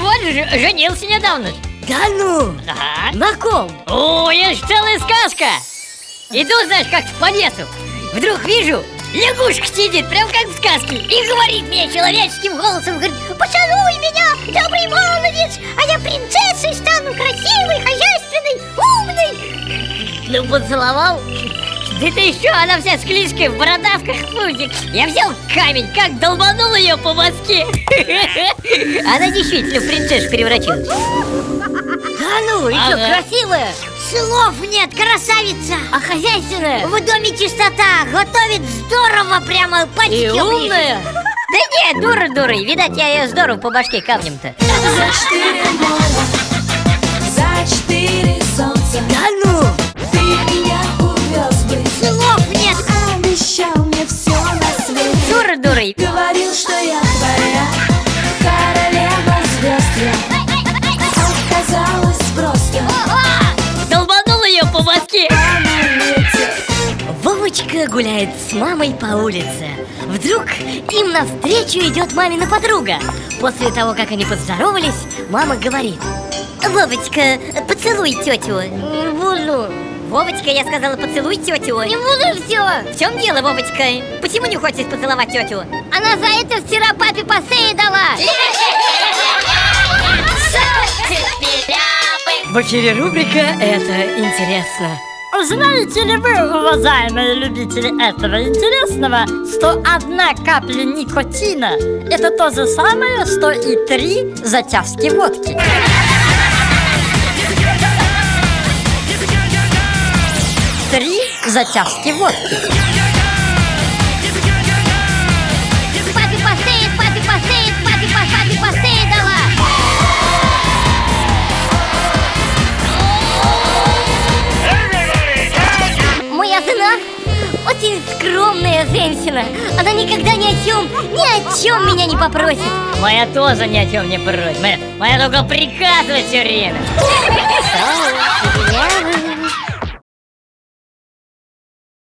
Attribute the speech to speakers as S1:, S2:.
S1: женился недавно.
S2: Да ну!
S1: Ага.
S2: На ком?
S1: О, есть целая сказка. Иду, знаешь, как по лесу. Вдруг вижу, лягушка сидит, прям как в сказке, и говорит мне человеческим голосом, говорит,
S3: Поцелуй меня, добрый молодец, а я принцессой стану красивой, хозяйственной, умной.
S1: ну поцеловал. Да ты еще, она вся склизкая, в бородавках, футик. Я взял камень, как долбанул ее по башке. Она действительно в принцессу превратилась.
S2: Да ну, и что,
S1: Ага.
S2: красивая?
S3: Слов нет, красавица.
S2: А хозяйственная?
S3: В доме чистота, готовит здорово, прямо почти
S2: И умная?
S1: Да нет, дура дурой, видать, я ее здорово по башке камнем-то.
S2: Вовочка гуляет с мамой по улице. Вдруг им навстречу идет мамина подруга. После того, как они поздоровались, мама говорит Вовочка, поцелуй тетю Не буду
S1: Вовочка, я сказала, поцелуй тетю.
S3: Не буду все.
S1: В чем дело, Вовочка? Почему не хочешь поцеловать тетю?
S3: Она за это вчера папе шее дала.
S2: В эфире рубрика «Это интересно»
S4: Знаете ли вы, уважаемые любители этого интересного, что одна капля никотина – это то же самое, что и три затяжки водки? Три затяжки водки.
S2: Очень скромная женщина Она никогда ни о чем, ни о чем меня не попросит
S1: Моя тоже ни о чем не просит. Моя, моя только приказывает все время.